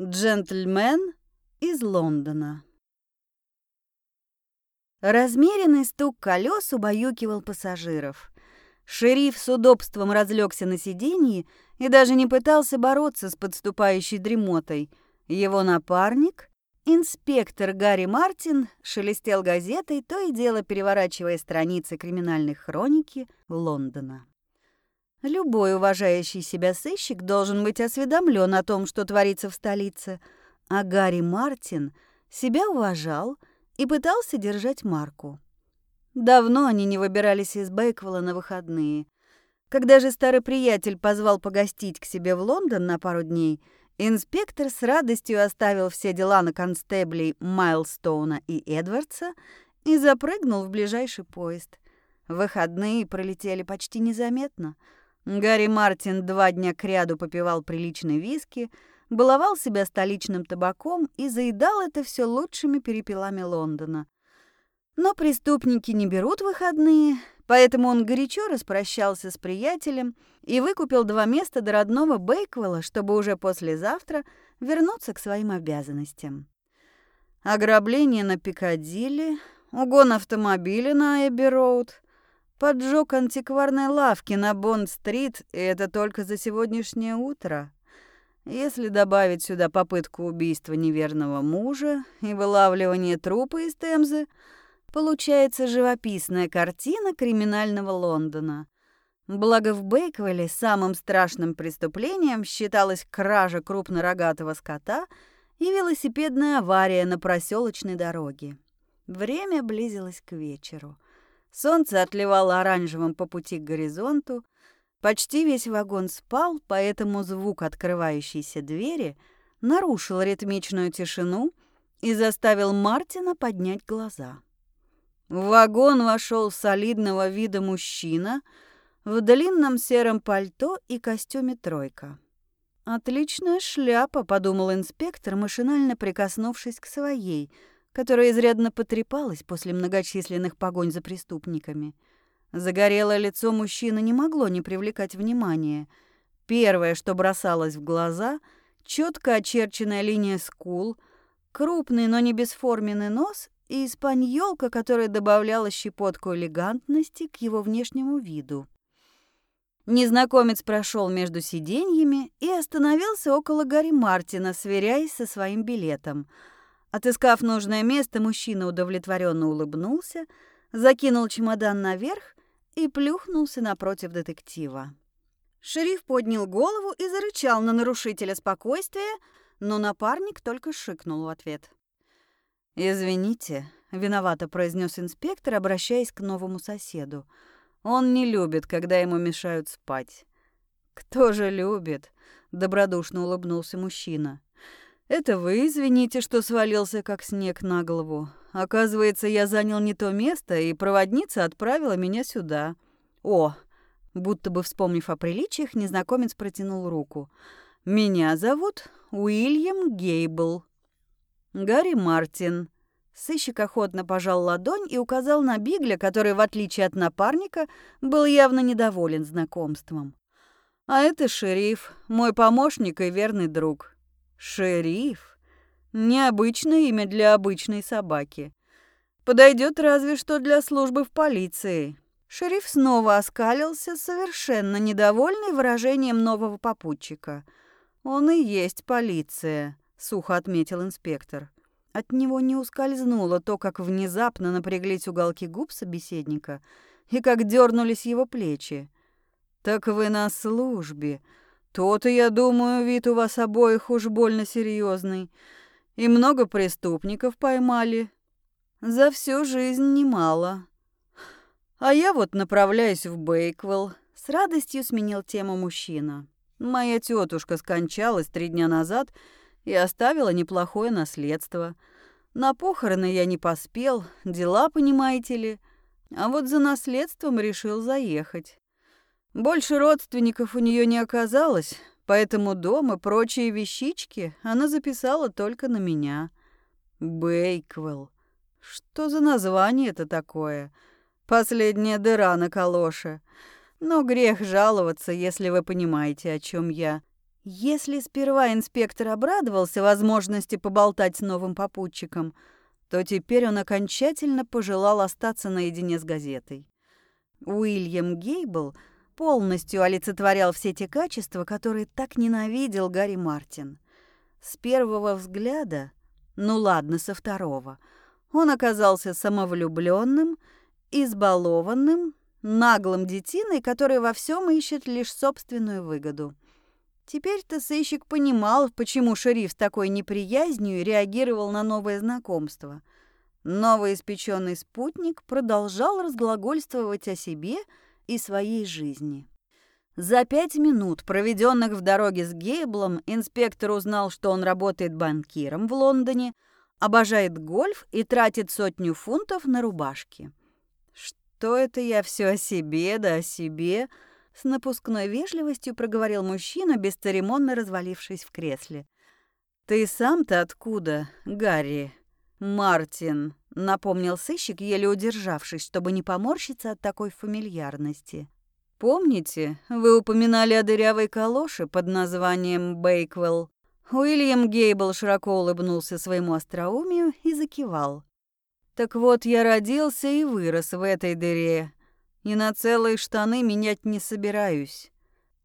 Джентльмен из Лондона. Размеренный стук колес убаюкивал пассажиров. Шериф с удобством разлегся на сиденье и даже не пытался бороться с подступающей дремотой. Его напарник, инспектор Гарри Мартин, шелестел газетой, то и дело переворачивая страницы криминальной хроники Лондона. Любой уважающий себя сыщик должен быть осведомлен о том, что творится в столице, а Гарри Мартин себя уважал и пытался держать марку. Давно они не выбирались из Бейквелла на выходные. Когда же старый приятель позвал погостить к себе в Лондон на пару дней, инспектор с радостью оставил все дела на констеблей Майлстоуна и Эдвардса и запрыгнул в ближайший поезд. Выходные пролетели почти незаметно — Гарри Мартин два дня кряду попивал приличный виски, баловал себя столичным табаком и заедал это все лучшими перепелами Лондона. Но преступники не берут выходные, поэтому он горячо распрощался с приятелем и выкупил два места до родного Бейквелла, чтобы уже послезавтра вернуться к своим обязанностям. Ограбление на Пикадилли, угон автомобиля на Эбби-Роуд — Поджог антикварной лавки на Бонд-стрит, и это только за сегодняшнее утро. Если добавить сюда попытку убийства неверного мужа и вылавливание трупа из Темзы, получается живописная картина криминального Лондона. Благо в Бейквелле самым страшным преступлением считалась кража крупнорогатого скота и велосипедная авария на проселочной дороге. Время близилось к вечеру. Солнце отливало оранжевым по пути к горизонту. Почти весь вагон спал, поэтому звук открывающейся двери нарушил ритмичную тишину и заставил Мартина поднять глаза. В вагон вошел солидного вида мужчина в длинном сером пальто и костюме «тройка». «Отличная шляпа», — подумал инспектор, машинально прикоснувшись к своей — которая изрядно потрепалась после многочисленных погонь за преступниками. Загорелое лицо мужчины не могло не привлекать внимания. Первое, что бросалось в глаза, четко очерченная линия скул, крупный, но не бесформенный нос и испаньолка, которая добавляла щепотку элегантности к его внешнему виду. Незнакомец прошел между сиденьями и остановился около Гарри Мартина, сверяясь со своим билетом — Отыскав нужное место, мужчина удовлетворенно улыбнулся, закинул чемодан наверх и плюхнулся напротив детектива. Шериф поднял голову и зарычал на нарушителя спокойствия, но напарник только шикнул в ответ. «Извините», — виновато произнес инспектор, обращаясь к новому соседу. «Он не любит, когда ему мешают спать». «Кто же любит?» — добродушно улыбнулся мужчина. Это вы извините, что свалился как снег на голову. Оказывается, я занял не то место, и проводница отправила меня сюда. О, будто бы вспомнив о приличиях, незнакомец протянул руку. Меня зовут Уильям Гейбл. Гарри Мартин. Сыщик охотно пожал ладонь и указал на Бигля, который, в отличие от напарника, был явно недоволен знакомством. А это шериф, мой помощник и верный друг. Шериф? Необычное имя для обычной собаки. Подойдет разве что для службы в полиции. Шериф снова оскалился, совершенно недовольный выражением нового попутчика. «Он и есть полиция», — сухо отметил инспектор. От него не ускользнуло то, как внезапно напряглись уголки губ собеседника и как дернулись его плечи. «Так вы на службе», то-то, я думаю, вид у вас обоих уж больно серьезный. И много преступников поймали. За всю жизнь немало. А я вот направляюсь в Бейквелл. С радостью сменил тему мужчина. Моя тетушка скончалась три дня назад и оставила неплохое наследство. На похороны я не поспел, дела, понимаете ли. А вот за наследством решил заехать. Больше родственников у нее не оказалось, поэтому дом и прочие вещички она записала только на меня. Бейквелл. Что за название это такое? Последняя дыра на калоше. Но грех жаловаться, если вы понимаете, о чем я. Если сперва инспектор обрадовался возможности поболтать с новым попутчиком, то теперь он окончательно пожелал остаться наедине с газетой. Уильям Гейбл полностью олицетворял все те качества, которые так ненавидел Гарри Мартин. С первого взгляда, ну ладно, со второго, он оказался самовлюбленным, избалованным, наглым детиной, который во всем ищет лишь собственную выгоду. Теперь-то сыщик понимал, почему шериф с такой неприязнью реагировал на новое знакомство. Новоиспеченный спутник продолжал разглагольствовать о себе и своей жизни. За пять минут, проведенных в дороге с Гейблом, инспектор узнал, что он работает банкиром в Лондоне, обожает гольф и тратит сотню фунтов на рубашки. «Что это я все о себе да о себе?» С напускной вежливостью проговорил мужчина, бесцеремонно развалившись в кресле. «Ты сам-то откуда, Гарри?» «Мартин», — напомнил сыщик, еле удержавшись, чтобы не поморщиться от такой фамильярности. «Помните, вы упоминали о дырявой калоше под названием Бейквелл?» Уильям Гейбл широко улыбнулся своему остроумию и закивал. «Так вот, я родился и вырос в этой дыре, и на целые штаны менять не собираюсь.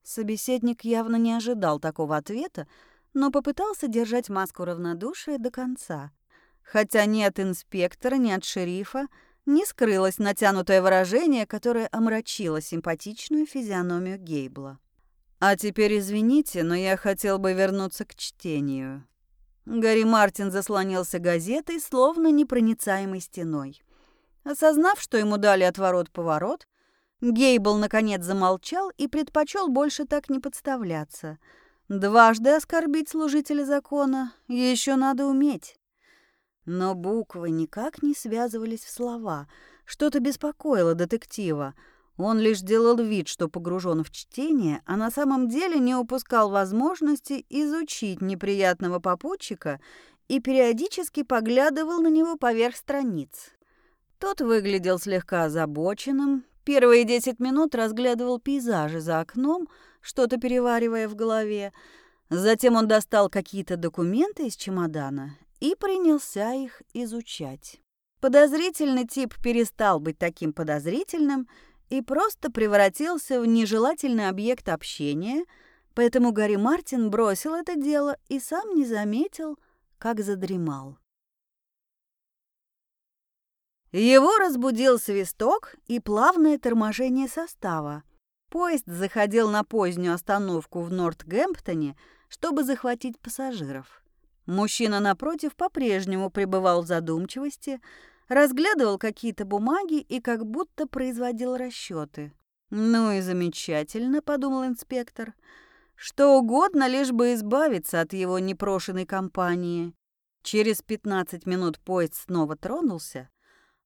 Собеседник явно не ожидал такого ответа, но попытался держать маску равнодушия до конца. Хотя ни от инспектора, ни от шерифа не скрылось натянутое выражение, которое омрачило симпатичную физиономию Гейбла. «А теперь извините, но я хотел бы вернуться к чтению». Гарри Мартин заслонился газетой, словно непроницаемой стеной. Осознав, что ему дали отворот-поворот, Гейбл наконец замолчал и предпочел больше так не подставляться. Дважды оскорбить служителя закона еще надо уметь. Но буквы никак не связывались в слова. Что-то беспокоило детектива. Он лишь делал вид, что погружен в чтение, а на самом деле не упускал возможности изучить неприятного попутчика и периодически поглядывал на него поверх страниц. Тот выглядел слегка озабоченным, первые десять минут разглядывал пейзажи за окном, что-то переваривая в голове. Затем он достал какие-то документы из чемодана и принялся их изучать. Подозрительный тип перестал быть таким подозрительным и просто превратился в нежелательный объект общения, поэтому Гарри Мартин бросил это дело и сам не заметил, как задремал. Его разбудил свисток и плавное торможение состава. Поезд заходил на позднюю остановку в Нортгемптоне, чтобы захватить пассажиров. Мужчина напротив по-прежнему пребывал в задумчивости, разглядывал какие-то бумаги и как будто производил расчеты. «Ну и замечательно», — подумал инспектор. «Что угодно, лишь бы избавиться от его непрошенной компании». Через 15 минут поезд снова тронулся,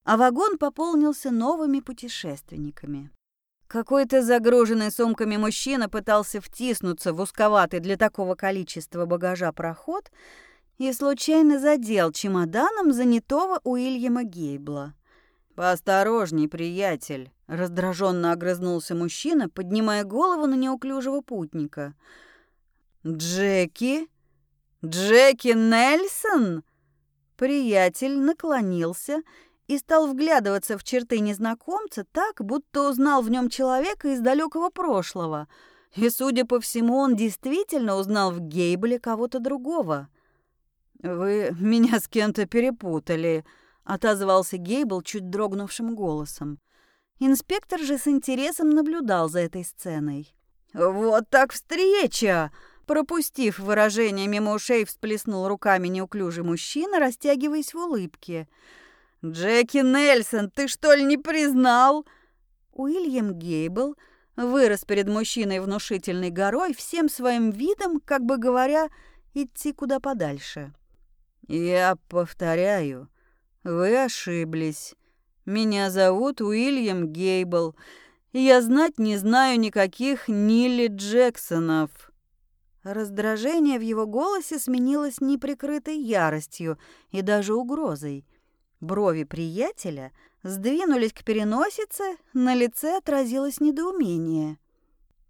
а вагон пополнился новыми путешественниками. Какой-то загруженный сумками мужчина пытался втиснуться в узковатый для такого количества багажа проход и случайно задел чемоданом занятого Уильяма Гейбла. «Поосторожней, приятель», — раздраженно огрызнулся мужчина, поднимая голову на неуклюжего путника. «Джеки? Джеки Нельсон?» Приятель наклонился и стал вглядываться в черты незнакомца так, будто узнал в нем человека из далекого прошлого. И, судя по всему, он действительно узнал в Гейбле кого-то другого. «Вы меня с кем-то перепутали», — отозвался Гейбл чуть дрогнувшим голосом. Инспектор же с интересом наблюдал за этой сценой. «Вот так встреча!» Пропустив выражение мимо ушей, всплеснул руками неуклюжий мужчина, растягиваясь в улыбке. «Джеки Нельсон, ты что ли не признал?» Уильям Гейбл вырос перед мужчиной внушительной горой, всем своим видом, как бы говоря, идти куда подальше. «Я повторяю, вы ошиблись. Меня зовут Уильям Гейбл, и я знать не знаю никаких Нилли Джексонов». Раздражение в его голосе сменилось неприкрытой яростью и даже угрозой. Брови приятеля сдвинулись к переносице, на лице отразилось недоумение.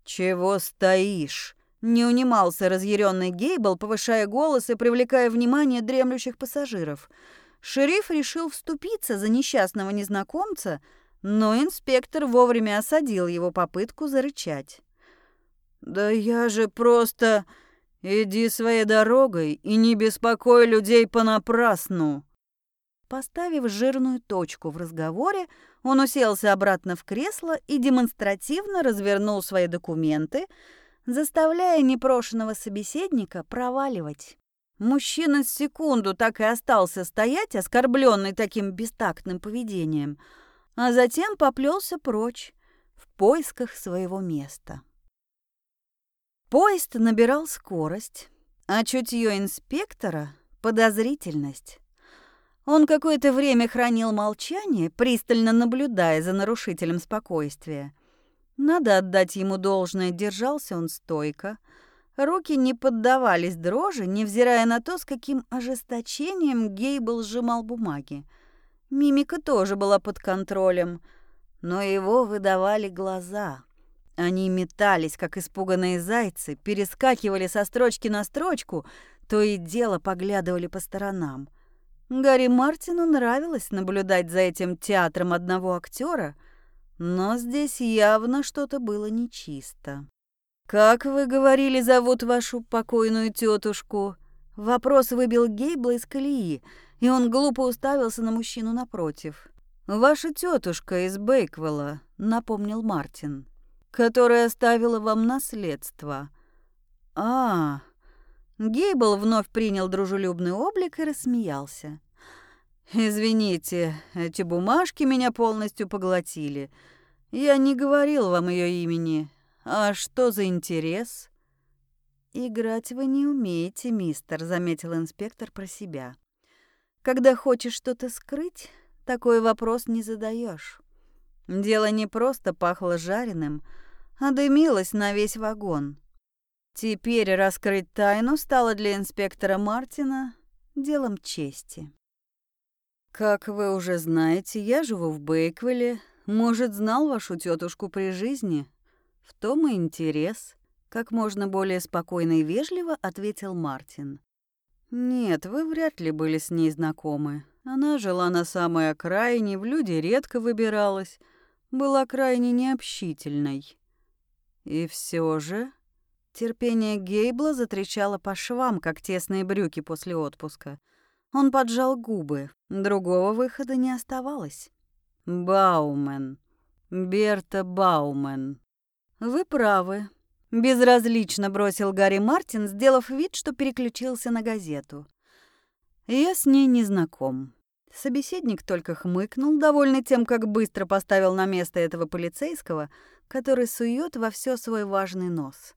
«Чего стоишь?» Не унимался разъяренный Гейбл, повышая голос и привлекая внимание дремлющих пассажиров. Шериф решил вступиться за несчастного незнакомца, но инспектор вовремя осадил его попытку зарычать. «Да я же просто...» «Иди своей дорогой и не беспокой людей понапрасну!» Поставив жирную точку в разговоре, он уселся обратно в кресло и демонстративно развернул свои документы, заставляя непрошенного собеседника проваливать. Мужчина с секунду так и остался стоять, оскорбленный таким бестактным поведением, а затем поплелся прочь в поисках своего места. Поезд набирал скорость, а чутье инспектора — подозрительность. Он какое-то время хранил молчание, пристально наблюдая за нарушителем спокойствия. Надо отдать ему должное, держался он стойко. Руки не поддавались дрожи, невзирая на то, с каким ожесточением Гейбл сжимал бумаги. Мимика тоже была под контролем, но его выдавали глаза — они метались, как испуганные зайцы, перескакивали со строчки на строчку, то и дело поглядывали по сторонам. Гарри Мартину нравилось наблюдать за этим театром одного актера, но здесь явно что-то было нечисто. «Как вы говорили, зовут вашу покойную тетушку?» Вопрос выбил Гейбла из колеи, и он глупо уставился на мужчину напротив. «Ваша тетушка из Бейквелла», — напомнил Мартин которая оставила вам наследство. А, Гейбл вновь принял дружелюбный облик и рассмеялся. Извините, эти бумажки меня полностью поглотили. Я не говорил вам ее имени. А что за интерес? Играть вы не умеете, мистер, заметил инспектор про себя. Когда хочешь что-то скрыть, такой вопрос не задаешь. Дело не просто пахло жареным, а дымилась на весь вагон. Теперь раскрыть тайну стало для инспектора Мартина делом чести. Как вы уже знаете, я живу в Бейквилле. Может, знал вашу тетушку при жизни? В том и интерес. Как можно более спокойно и вежливо ответил Мартин. Нет, вы вряд ли были с ней знакомы. Она жила на самой окраине, в люди редко выбиралась, была крайне необщительной. И все же терпение Гейбла затрещало по швам, как тесные брюки после отпуска. Он поджал губы. Другого выхода не оставалось. Баумен. Берта Баумен. Вы правы. Безразлично бросил Гарри Мартин, сделав вид, что переключился на газету. Я с ней не знаком. Собеседник только хмыкнул, довольный тем, как быстро поставил на место этого полицейского, который сует во все свой важный нос.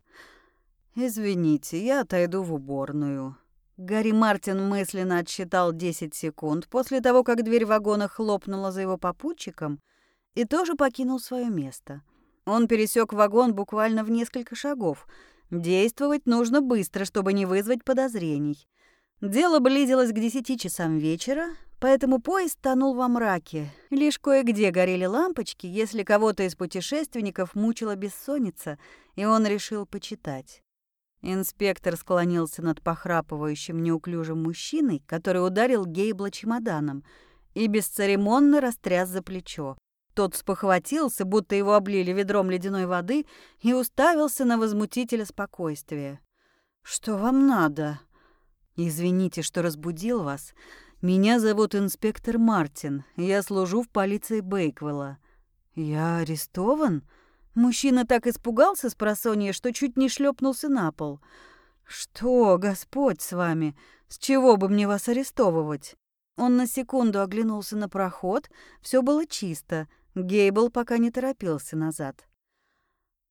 «Извините, я отойду в уборную». Гарри Мартин мысленно отсчитал 10 секунд после того, как дверь вагона хлопнула за его попутчиком, и тоже покинул свое место. Он пересек вагон буквально в несколько шагов. Действовать нужно быстро, чтобы не вызвать подозрений. Дело близилось к десяти часам вечера, Поэтому поезд тонул во мраке. Лишь кое-где горели лампочки, если кого-то из путешественников мучила бессонница, и он решил почитать. Инспектор склонился над похрапывающим неуклюжим мужчиной, который ударил Гейбла чемоданом, и бесцеремонно растряс за плечо. Тот спохватился, будто его облили ведром ледяной воды, и уставился на возмутителя спокойствия. «Что вам надо?» «Извините, что разбудил вас. Меня зовут инспектор Мартин. Я служу в полиции Бейквелла. Я арестован? Мужчина так испугался с просонья, что чуть не шлепнулся на пол. Что, Господь с вами? С чего бы мне вас арестовывать? Он на секунду оглянулся на проход. Все было чисто. Гейбл пока не торопился назад.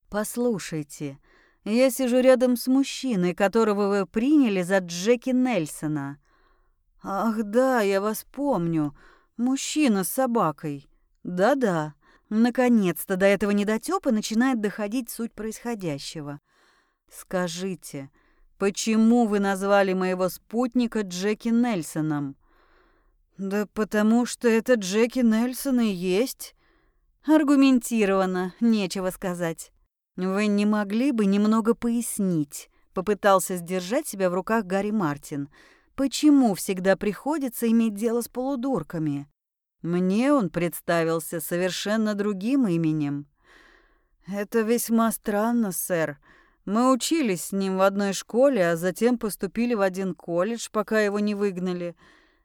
Послушайте, я сижу рядом с мужчиной, которого вы приняли за Джеки Нельсона. «Ах да, я вас помню. Мужчина с собакой. Да-да. Наконец-то до этого недотёпа начинает доходить суть происходящего. Скажите, почему вы назвали моего спутника Джеки Нельсоном?» «Да потому что это Джеки Нельсон и есть». Аргументированно, нечего сказать. «Вы не могли бы немного пояснить?» — попытался сдержать себя в руках Гарри Мартин. «Почему всегда приходится иметь дело с полудурками?» Мне он представился совершенно другим именем. «Это весьма странно, сэр. Мы учились с ним в одной школе, а затем поступили в один колледж, пока его не выгнали.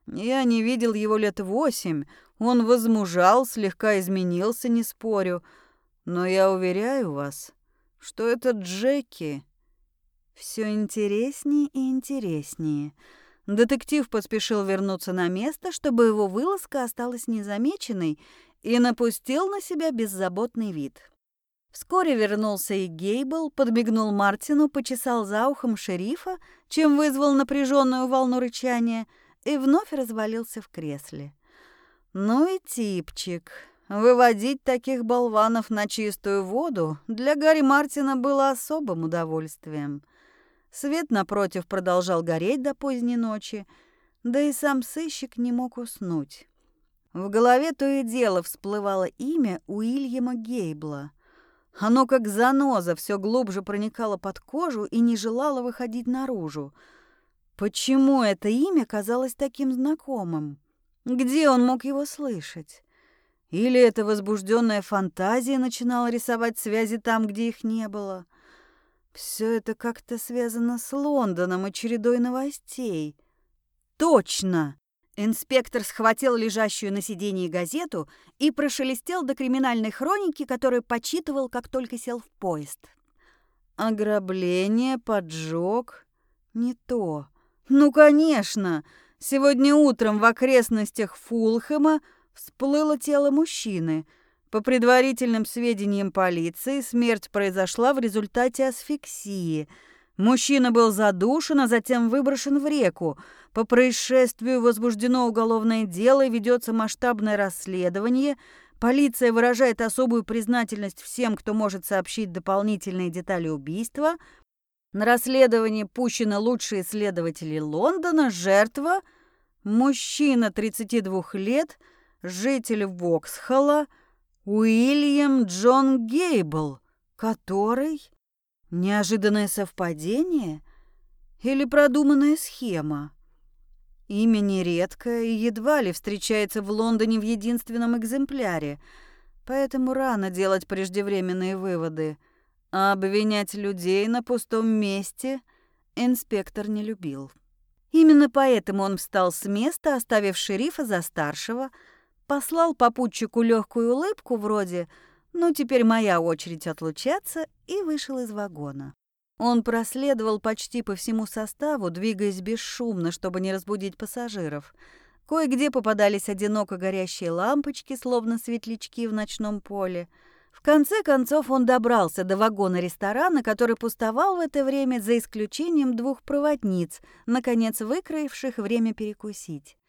Я не видел его лет восемь. Он возмужал, слегка изменился, не спорю. Но я уверяю вас, что это Джеки. Все интереснее и интереснее. Детектив поспешил вернуться на место, чтобы его вылазка осталась незамеченной, и напустил на себя беззаботный вид. Вскоре вернулся и Гейбл, подмигнул Мартину, почесал за ухом шерифа, чем вызвал напряженную волну рычания, и вновь развалился в кресле. Ну и типчик. Выводить таких болванов на чистую воду для Гарри Мартина было особым удовольствием. Свет напротив продолжал гореть до поздней ночи, да и сам сыщик не мог уснуть. В голове то и дело всплывало имя Уильяма Гейбла — оно как заноза все глубже проникало под кожу и не желало выходить наружу. Почему это имя казалось таким знакомым? Где он мог его слышать? Или эта возбужденная фантазия начинала рисовать связи там, где их не было? Все это как-то связано с Лондоном и чередой новостей. Точно! Инспектор схватил лежащую на сиденье газету и прошелестел до криминальной хроники, которую почитывал, как только сел в поезд. Ограбление, поджог. Не то. Ну, конечно. Сегодня утром в окрестностях Фулхэма всплыло тело мужчины. По предварительным сведениям полиции, смерть произошла в результате асфиксии – Мужчина был задушен, а затем выброшен в реку. По происшествию возбуждено уголовное дело и ведется масштабное расследование. Полиция выражает особую признательность всем, кто может сообщить дополнительные детали убийства. На расследование пущены лучшие следователи Лондона. Жертва – мужчина 32 лет, житель Воксхолла, Уильям Джон Гейбл, который Неожиданное совпадение или продуманная схема? Имя нередкое и едва ли встречается в Лондоне в единственном экземпляре, поэтому рано делать преждевременные выводы. А обвинять людей на пустом месте инспектор не любил. Именно поэтому он встал с места, оставив шерифа за старшего, послал попутчику легкую улыбку вроде «Ну, теперь моя очередь отлучаться» и вышел из вагона. Он проследовал почти по всему составу, двигаясь бесшумно, чтобы не разбудить пассажиров. Кое-где попадались одиноко горящие лампочки, словно светлячки в ночном поле. В конце концов он добрался до вагона ресторана, который пустовал в это время за исключением двух проводниц, наконец выкроивших время перекусить.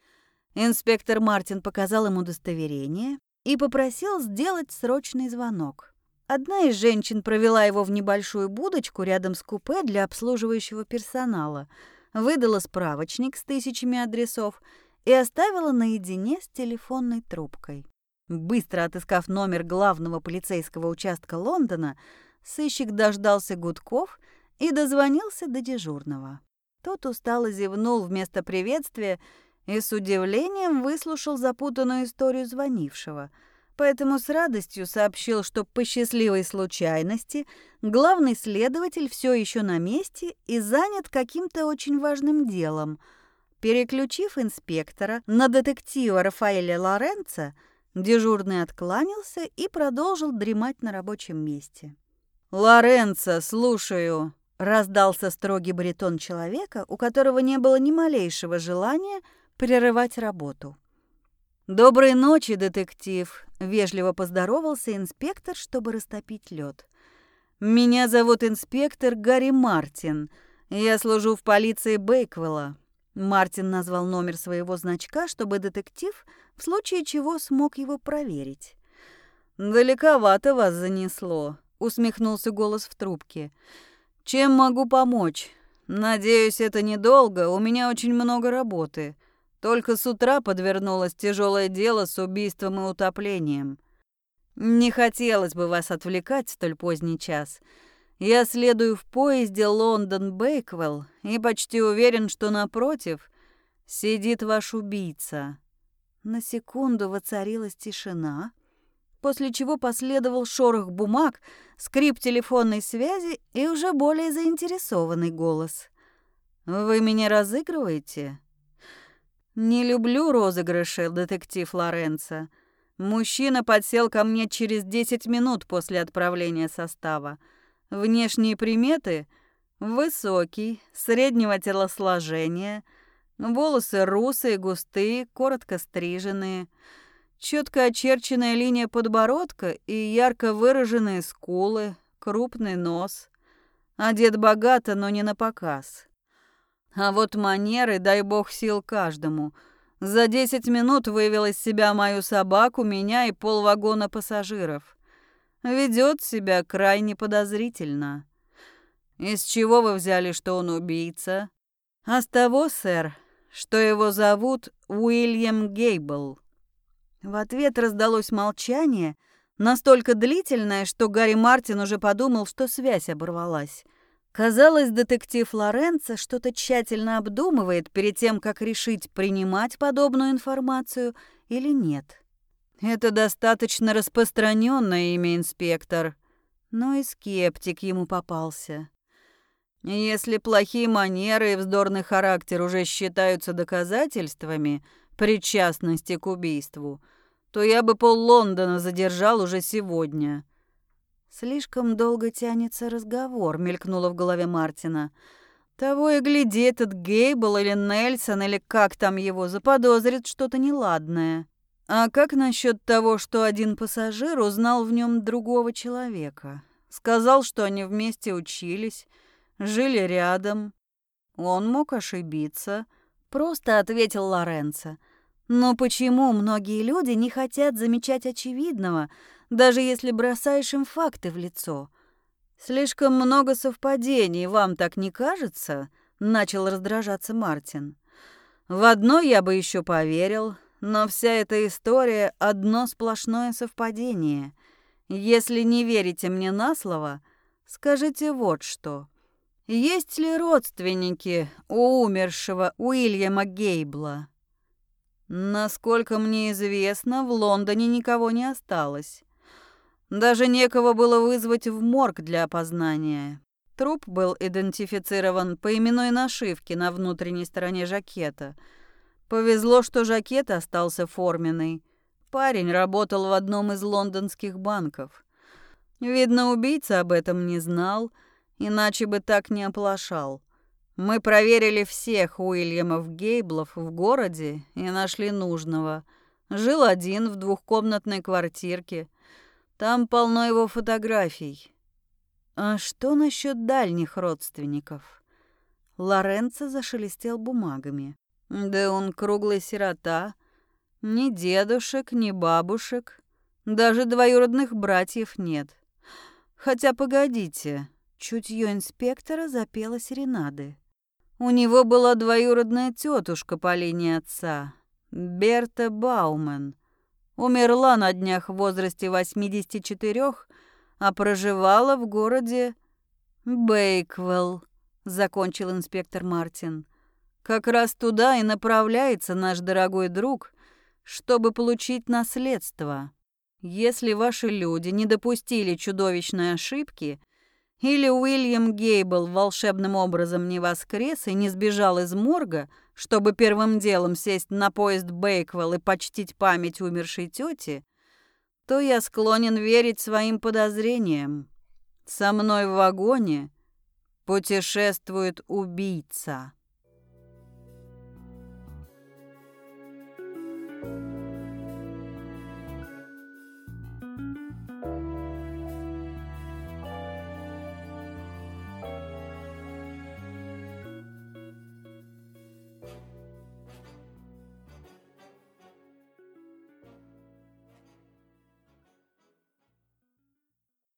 Инспектор Мартин показал ему удостоверение, и попросил сделать срочный звонок. Одна из женщин провела его в небольшую будочку рядом с купе для обслуживающего персонала, выдала справочник с тысячами адресов и оставила наедине с телефонной трубкой. Быстро отыскав номер главного полицейского участка Лондона, сыщик дождался гудков и дозвонился до дежурного. Тот устало зевнул вместо приветствия и с удивлением выслушал запутанную историю звонившего, поэтому с радостью сообщил, что по счастливой случайности главный следователь все еще на месте и занят каким-то очень важным делом. Переключив инспектора на детектива Рафаэля Лоренца, дежурный откланялся и продолжил дремать на рабочем месте. «Лоренцо, слушаю», — раздался строгий баритон человека, у которого не было ни малейшего желания — прерывать работу. «Доброй ночи, детектив», — вежливо поздоровался инспектор, чтобы растопить лед. «Меня зовут инспектор Гарри Мартин. Я служу в полиции Бейквелла». Мартин назвал номер своего значка, чтобы детектив в случае чего смог его проверить. «Далековато вас занесло», — усмехнулся голос в трубке. «Чем могу помочь? Надеюсь, это недолго, у меня очень много работы». Только с утра подвернулось тяжелое дело с убийством и утоплением. Не хотелось бы вас отвлекать в столь поздний час. Я следую в поезде Лондон-Бейквелл и почти уверен, что напротив сидит ваш убийца. На секунду воцарилась тишина, после чего последовал шорох бумаг, скрип телефонной связи и уже более заинтересованный голос. «Вы меня разыгрываете?» «Не люблю розыгрыши, детектив Лоренцо. Мужчина подсел ко мне через 10 минут после отправления состава. Внешние приметы – высокий, среднего телосложения, волосы русые, густые, коротко стриженные – Четко очерченная линия подбородка и ярко выраженные скулы, крупный нос. Одет богато, но не на показ. А вот манеры, дай бог сил каждому. За десять минут вывел из себя мою собаку, меня и полвагона пассажиров. Ведет себя крайне подозрительно. Из чего вы взяли, что он убийца? А с того, сэр, что его зовут Уильям Гейбл. В ответ раздалось молчание, настолько длительное, что Гарри Мартин уже подумал, что связь оборвалась. Казалось, детектив Лоренцо что-то тщательно обдумывает перед тем, как решить, принимать подобную информацию или нет. Это достаточно распространенное имя, инспектор. Но и скептик ему попался. Если плохие манеры и вздорный характер уже считаются доказательствами причастности к убийству, то я бы пол Лондона задержал уже сегодня. Слишком долго тянется разговор, мелькнуло в голове Мартина. Того и гляди, этот Гейбл или Нельсон, или как там его, заподозрит что-то неладное. А как насчет того, что один пассажир узнал в нем другого человека? Сказал, что они вместе учились, жили рядом. Он мог ошибиться. Просто ответил Лоренцо. Но почему многие люди не хотят замечать очевидного, даже если бросаешь им факты в лицо? Слишком много совпадений, вам так не кажется? Начал раздражаться Мартин. В одно я бы еще поверил, но вся эта история одно сплошное совпадение. Если не верите мне на слово, скажите вот что. Есть ли родственники у умершего Уильяма Гейбла? Насколько мне известно, в Лондоне никого не осталось. Даже некого было вызвать в морг для опознания. Труп был идентифицирован по именной нашивке на внутренней стороне жакета. Повезло, что жакет остался форменный. Парень работал в одном из лондонских банков. Видно, убийца об этом не знал, иначе бы так не оплошал. Мы проверили всех Уильямов Гейблов в городе и нашли нужного. Жил один в двухкомнатной квартирке. Там полно его фотографий. А что насчет дальних родственников? Лоренцо зашелестел бумагами. Да он круглый сирота. Ни дедушек, ни бабушек. Даже двоюродных братьев нет. Хотя, погодите, чутье инспектора запела серенады. У него была двоюродная тетушка по линии отца, Берта Бауман. Умерла на днях в возрасте 84, а проживала в городе Бейквелл, закончил инспектор Мартин. Как раз туда и направляется наш дорогой друг, чтобы получить наследство. Если ваши люди не допустили чудовищной ошибки, или Уильям Гейбл волшебным образом не воскрес и не сбежал из морга, чтобы первым делом сесть на поезд Бейквелл и почтить память умершей тети, то я склонен верить своим подозрениям. Со мной в вагоне путешествует убийца.